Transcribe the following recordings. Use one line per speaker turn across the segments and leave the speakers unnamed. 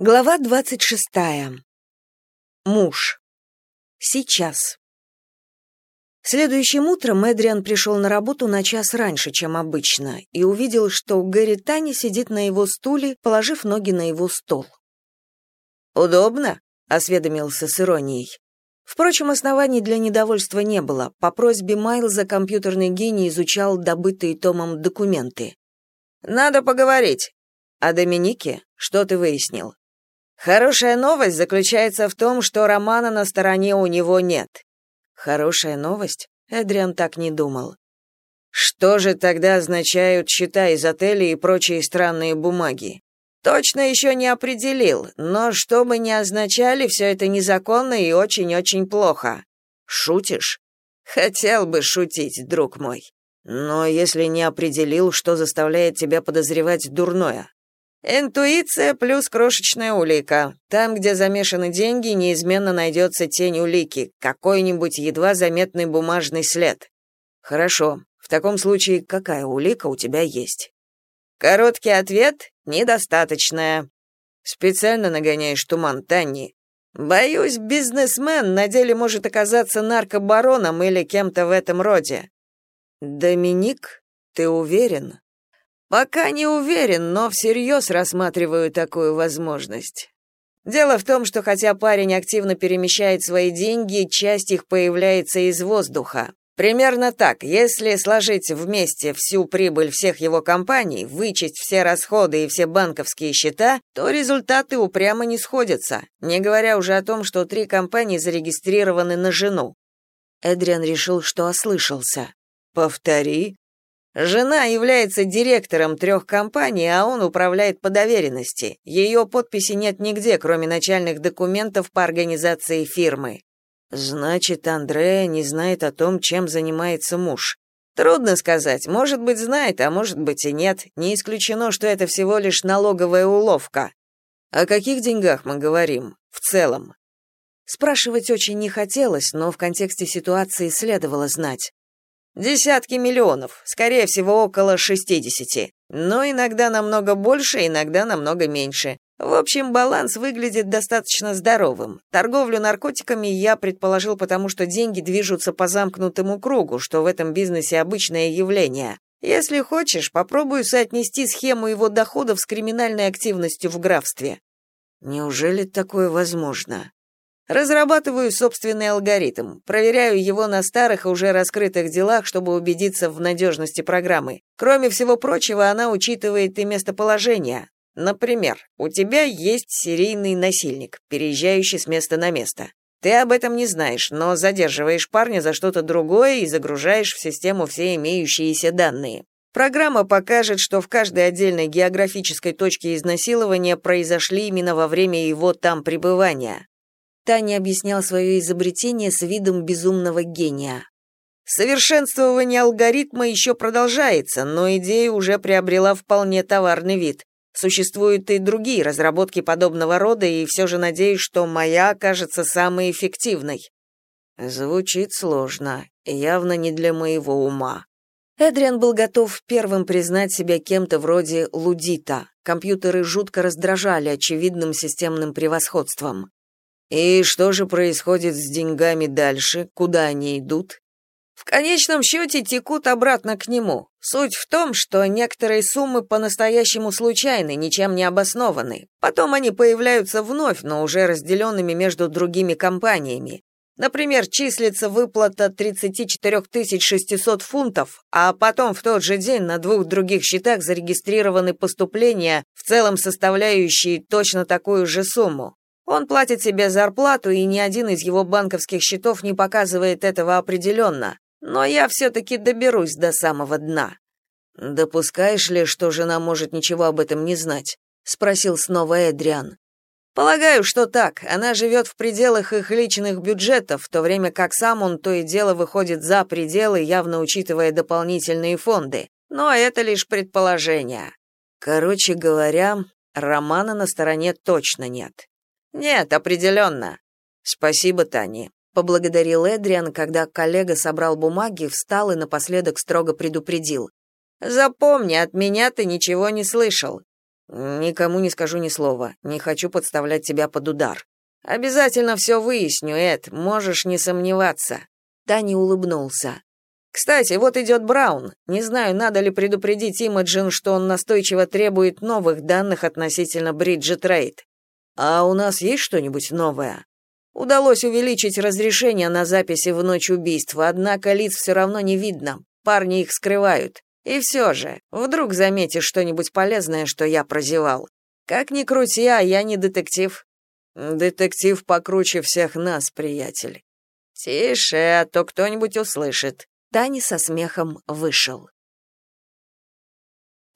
Глава двадцать шестая. Муж. Сейчас. Следующим утром Эдриан пришел на работу на час раньше, чем обычно, и увидел, что Гэри Тани сидит на его стуле, положив ноги на его стол. «Удобно?» — осведомился с иронией. Впрочем, оснований для недовольства не было. По просьбе Майлза компьютерный гений изучал добытые Томом документы. «Надо поговорить. А Доминике? Что ты выяснил?» Хорошая новость заключается в том, что романа на стороне у него нет. Хорошая новость? Эдриан так не думал. Что же тогда означают счета из отелей и прочие странные бумаги? Точно еще не определил, но что бы ни означали, все это незаконно и очень-очень плохо. Шутишь? Хотел бы шутить, друг мой. Но если не определил, что заставляет тебя подозревать дурное? Интуиция плюс крошечная улика. Там, где замешаны деньги, неизменно найдется тень улики, какой-нибудь едва заметный бумажный след. Хорошо. В таком случае какая улика у тебя есть? Короткий ответ недостаточная. Специально нагоняешь туман, Танни. Боюсь, бизнесмен на деле может оказаться наркобароном или кем-то в этом роде. Доминик, ты уверен? Пока не уверен, но всерьез рассматриваю такую возможность. Дело в том, что хотя парень активно перемещает свои деньги, часть их появляется из воздуха. Примерно так, если сложить вместе всю прибыль всех его компаний, вычесть все расходы и все банковские счета, то результаты упрямо не сходятся, не говоря уже о том, что три компании зарегистрированы на жену. Эдриан решил, что ослышался. «Повтори», Жена является директором трех компаний, а он управляет по доверенности. Ее подписи нет нигде, кроме начальных документов по организации фирмы. Значит, Андрея не знает о том, чем занимается муж. Трудно сказать, может быть, знает, а может быть и нет. Не исключено, что это всего лишь налоговая уловка. О каких деньгах мы говорим в целом? Спрашивать очень не хотелось, но в контексте ситуации следовало знать. Десятки миллионов, скорее всего, около 60. Но иногда намного больше, иногда намного меньше. В общем, баланс выглядит достаточно здоровым. Торговлю наркотиками я предположил потому, что деньги движутся по замкнутому кругу, что в этом бизнесе обычное явление. Если хочешь, попробую соотнести схему его доходов с криминальной активностью в графстве. Неужели такое возможно? Разрабатываю собственный алгоритм, проверяю его на старых уже раскрытых делах, чтобы убедиться в надежности программы. Кроме всего прочего, она учитывает и местоположение. Например, у тебя есть серийный насильник, переезжающий с места на место. Ты об этом не знаешь, но задерживаешь парня за что-то другое и загружаешь в систему все имеющиеся данные. Программа покажет, что в каждой отдельной географической точке изнасилования произошли именно во время его там пребывания. Таня объяснял свое изобретение с видом безумного гения. Совершенствование алгоритма еще продолжается, но идея уже приобрела вполне товарный вид. Существуют и другие разработки подобного рода, и все же надеюсь, что моя окажется самой эффективной. Звучит сложно, явно не для моего ума. Эдриан был готов первым признать себя кем-то вроде лудита. Компьютеры жутко раздражали очевидным системным превосходством. И что же происходит с деньгами дальше? Куда они идут? В конечном счете текут обратно к нему. Суть в том, что некоторые суммы по-настоящему случайны, ничем не обоснованы. Потом они появляются вновь, но уже разделенными между другими компаниями. Например, числится выплата 34 600 фунтов, а потом в тот же день на двух других счетах зарегистрированы поступления, в целом составляющие точно такую же сумму. Он платит себе зарплату, и ни один из его банковских счетов не показывает этого определенно. Но я все-таки доберусь до самого дна. «Допускаешь ли, что жена может ничего об этом не знать?» — спросил снова Эдриан. «Полагаю, что так. Она живет в пределах их личных бюджетов, в то время как сам он то и дело выходит за пределы, явно учитывая дополнительные фонды. Но это лишь предположение. Короче говоря, романа на стороне точно нет. Нет, определенно. Спасибо, Тани, поблагодарил Эдриан, когда коллега собрал бумаги, встал и напоследок строго предупредил: Запомни, от меня ты ничего не слышал.
Никому не скажу ни слова. Не хочу подставлять тебя под удар. Обязательно все выясню, Эд, можешь не сомневаться.
Тани улыбнулся.
Кстати, вот идет Браун. Не знаю, надо ли предупредить Имаджин, что он настойчиво требует новых данных относительно Бриджит Рейд. А у нас есть что-нибудь новое? Удалось увеличить разрешение на записи в ночь убийства, однако лиц все равно не видно. Парни их скрывают. И все же, вдруг заметишь что-нибудь полезное, что я прозевал. Как ни крути, а я не детектив. Детектив покруче всех нас, приятель. Тише, а то кто-нибудь услышит.
Тани со смехом вышел.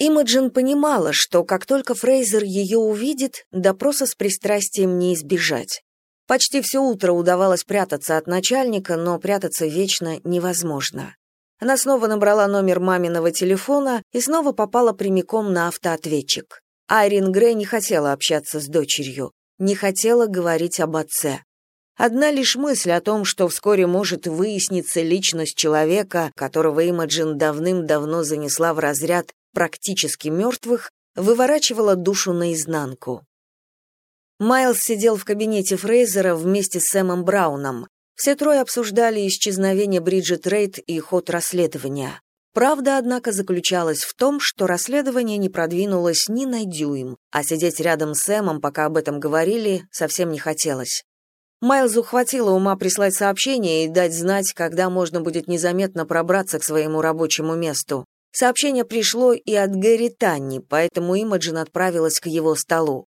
Имаджин понимала, что как только Фрейзер ее увидит, допроса с пристрастием не избежать. Почти все утро удавалось прятаться от начальника, но прятаться вечно невозможно. Она снова набрала номер маминого телефона и снова попала прямиком на автоответчик. Айрин Грей не хотела общаться с дочерью, не хотела говорить об отце. Одна лишь мысль о том, что вскоре может выясниться личность человека, которого Имаджин давным-давно занесла в разряд практически мертвых, выворачивала душу наизнанку. Майлз сидел в кабинете Фрейзера вместе с Сэмом Брауном. Все трое обсуждали исчезновение Бриджит Рейд и ход расследования. Правда, однако, заключалась в том, что расследование не продвинулось ни на дюйм, а сидеть рядом с Сэмом, пока об этом говорили, совсем не хотелось. Майлзу хватило ума прислать сообщение и дать знать, когда можно будет незаметно пробраться к своему рабочему месту. Сообщение пришло и от Гэри Танни, поэтому Имаджин отправилась к его столу.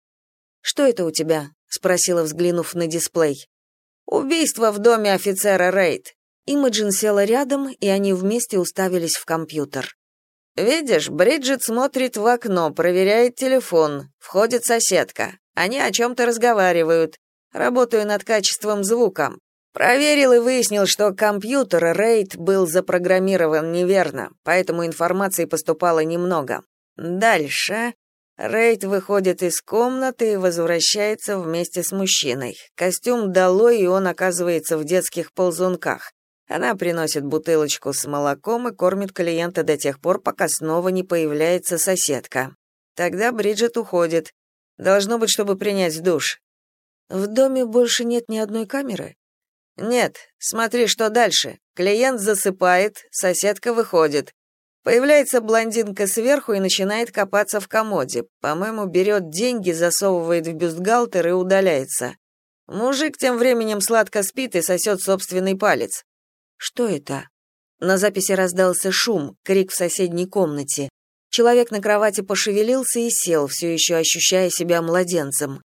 «Что это у тебя?» — спросила, взглянув на дисплей.
Убийство в доме офицера Рейд.
Имаджин села рядом, и они вместе уставились в компьютер.
Видишь, Бриджит смотрит в окно, проверяет телефон. Входит соседка. Они о чем-то разговаривают. Работаю над качеством звука. Проверил и выяснил, что компьютер Рейд был запрограммирован неверно, поэтому информации поступало немного. Дальше Рейд выходит из комнаты и возвращается вместе с мужчиной. Костюм долой, и он оказывается в детских ползунках. Она приносит бутылочку с молоком и кормит клиента до тех пор, пока снова не появляется соседка. Тогда Бриджит уходит. Должно быть, чтобы принять душ.
В доме больше нет ни одной камеры?
Нет. Смотри, что дальше. Клиент засыпает, соседка выходит. Появляется блондинка сверху и начинает копаться в комоде. По-моему, берет деньги, засовывает в бюстгальтер и удаляется. Мужик тем временем сладко спит и сосет собственный палец.
Что это? На записи раздался шум, крик в соседней комнате. Человек на кровати пошевелился и сел, все еще ощущая себя младенцем.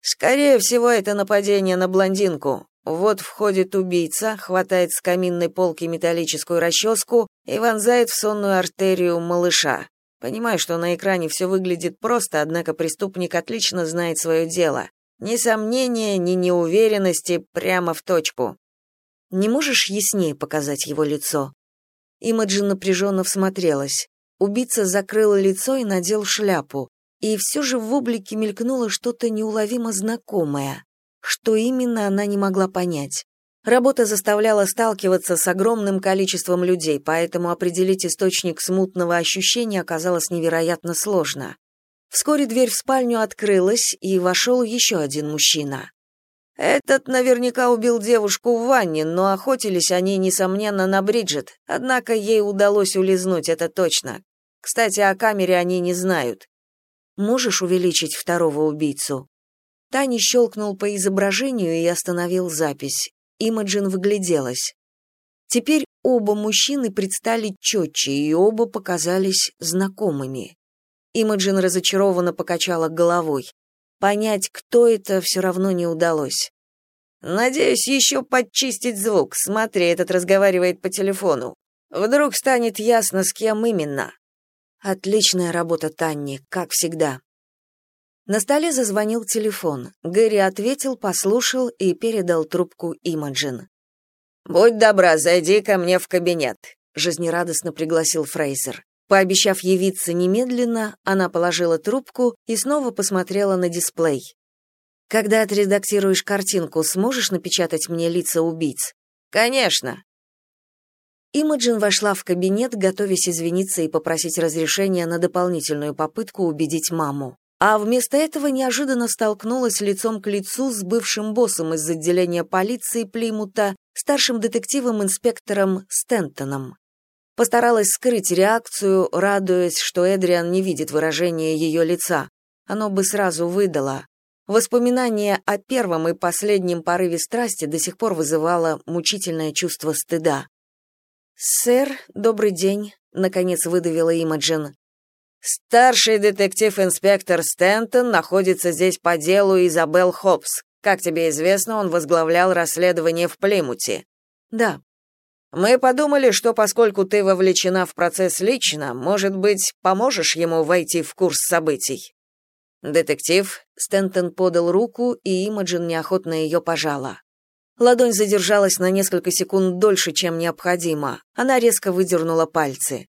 Скорее всего, это нападение на блондинку. Вот входит убийца, хватает с каминной полки металлическую расческу и вонзает в сонную артерию малыша. Понимаю, что на экране все выглядит просто, однако преступник отлично знает свое дело. Ни сомнения, ни неуверенности, прямо в точку.
Не можешь яснее показать его лицо? Имаджин напряженно всмотрелась. Убийца закрыл лицо и надел шляпу. И все же в облике мелькнуло что-то неуловимо знакомое. Что именно, она не могла понять. Работа заставляла сталкиваться с огромным количеством людей, поэтому определить источник смутного ощущения оказалось невероятно сложно. Вскоре дверь в спальню открылась, и вошел еще один мужчина.
Этот наверняка убил девушку в ванне, но охотились они, несомненно, на Бриджит, однако ей удалось улизнуть, это точно. Кстати, о камере они не знают.
«Можешь увеличить второго убийцу?» Таня щелкнул по изображению и остановил запись. Имаджин выгляделась. Теперь оба мужчины предстали четче, и оба показались знакомыми. Имаджин разочарованно покачала головой. Понять, кто это, все равно не удалось.
«Надеюсь, еще подчистить звук. Смотри, этот разговаривает по телефону. Вдруг станет ясно, с кем именно».
«Отличная работа, Танни, как всегда». На столе зазвонил телефон. Гэри ответил, послушал и передал трубку Имаджин.
«Будь добра, зайди ко мне в кабинет», —
жизнерадостно пригласил Фрейзер. Пообещав явиться немедленно, она положила трубку и снова посмотрела на дисплей. «Когда отредактируешь картинку, сможешь напечатать мне лица убийц?»
«Конечно».
Имаджин вошла в кабинет, готовясь извиниться и попросить разрешения на дополнительную попытку убедить маму. А вместо этого неожиданно столкнулась лицом к лицу с бывшим боссом из отделения полиции Плимута, старшим детективом-инспектором Стентоном. Постаралась скрыть реакцию, радуясь, что Эдриан не видит выражения ее лица. Оно бы сразу выдало. Воспоминание о первом и последнем порыве страсти до сих пор вызывало мучительное чувство стыда. «Сэр, добрый день», — наконец выдавила Имаджин.
«Старший детектив-инспектор Стентон находится здесь по делу Изабел Хопс. Как тебе известно, он возглавлял расследование в Плимуте».
«Да».
Мы подумали, что поскольку ты вовлечена в процесс лично, может быть, поможешь ему войти в курс событий. Детектив Стентон подал руку, и Имаджин неохотно ее пожала.
Ладонь задержалась на несколько секунд дольше, чем необходимо. Она резко выдернула пальцы.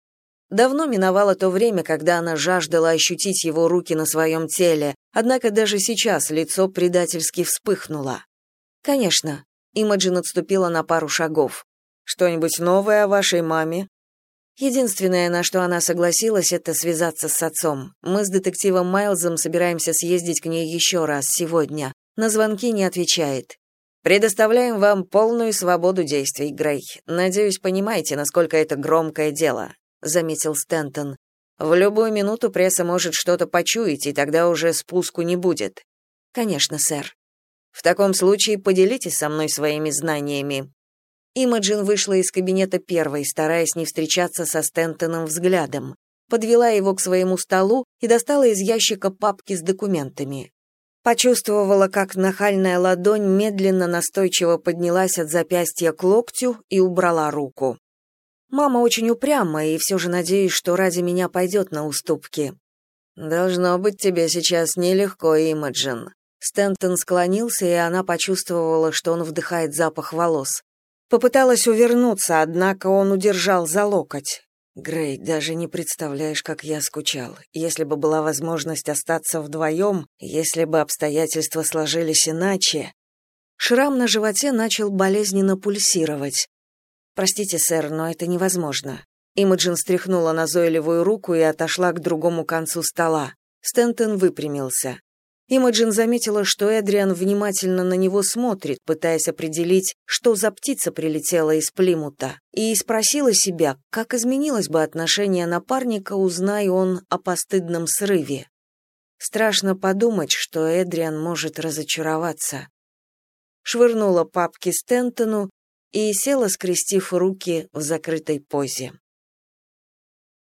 Давно миновало то время, когда она жаждала ощутить его руки на своем теле, однако даже сейчас лицо предательски вспыхнуло. «Конечно». Имаджин отступила на пару шагов.
Что-нибудь новое о вашей маме?
Единственное, на что она согласилась, это связаться с отцом. Мы с детективом Майлзом собираемся съездить к ней еще раз сегодня. На звонки не отвечает.
Предоставляем вам полную свободу действий, Грей. Надеюсь, понимаете, насколько это громкое дело, заметил Стентон. В любую минуту пресса может что-то почуять, и тогда уже спуску не будет.
Конечно, сэр.
В таком случае поделитесь со мной своими знаниями.
Имаджин вышла из кабинета первой, стараясь не встречаться со Стентоном взглядом. Подвела его к своему столу и достала из ящика папки с документами. Почувствовала, как нахальная ладонь медленно настойчиво поднялась от запястья к локтю и убрала руку. Мама очень упряма, и все же надеюсь, что ради меня пойдет на уступки.
Должно быть тебе сейчас нелегко, Имаджин.
Стентон склонился, и она почувствовала, что он вдыхает запах волос. Попыталась увернуться, однако он удержал за локоть. Грей, даже не представляешь, как я скучал. Если бы была возможность остаться вдвоем, если бы обстоятельства сложились иначе. Шрам на животе начал болезненно пульсировать. Простите, сэр, но это невозможно. Имаджин стряхнула назойливую руку и отошла к другому концу стола. Стентон выпрямился. Имаджин заметила, что Эдриан внимательно на него смотрит, пытаясь определить, что за птица прилетела из Плимута, и спросила себя, как изменилось бы отношение напарника, узнай он о постыдном срыве. Страшно подумать, что Эдриан может разочароваться. Швырнула папки Стентону и села, скрестив руки в закрытой позе.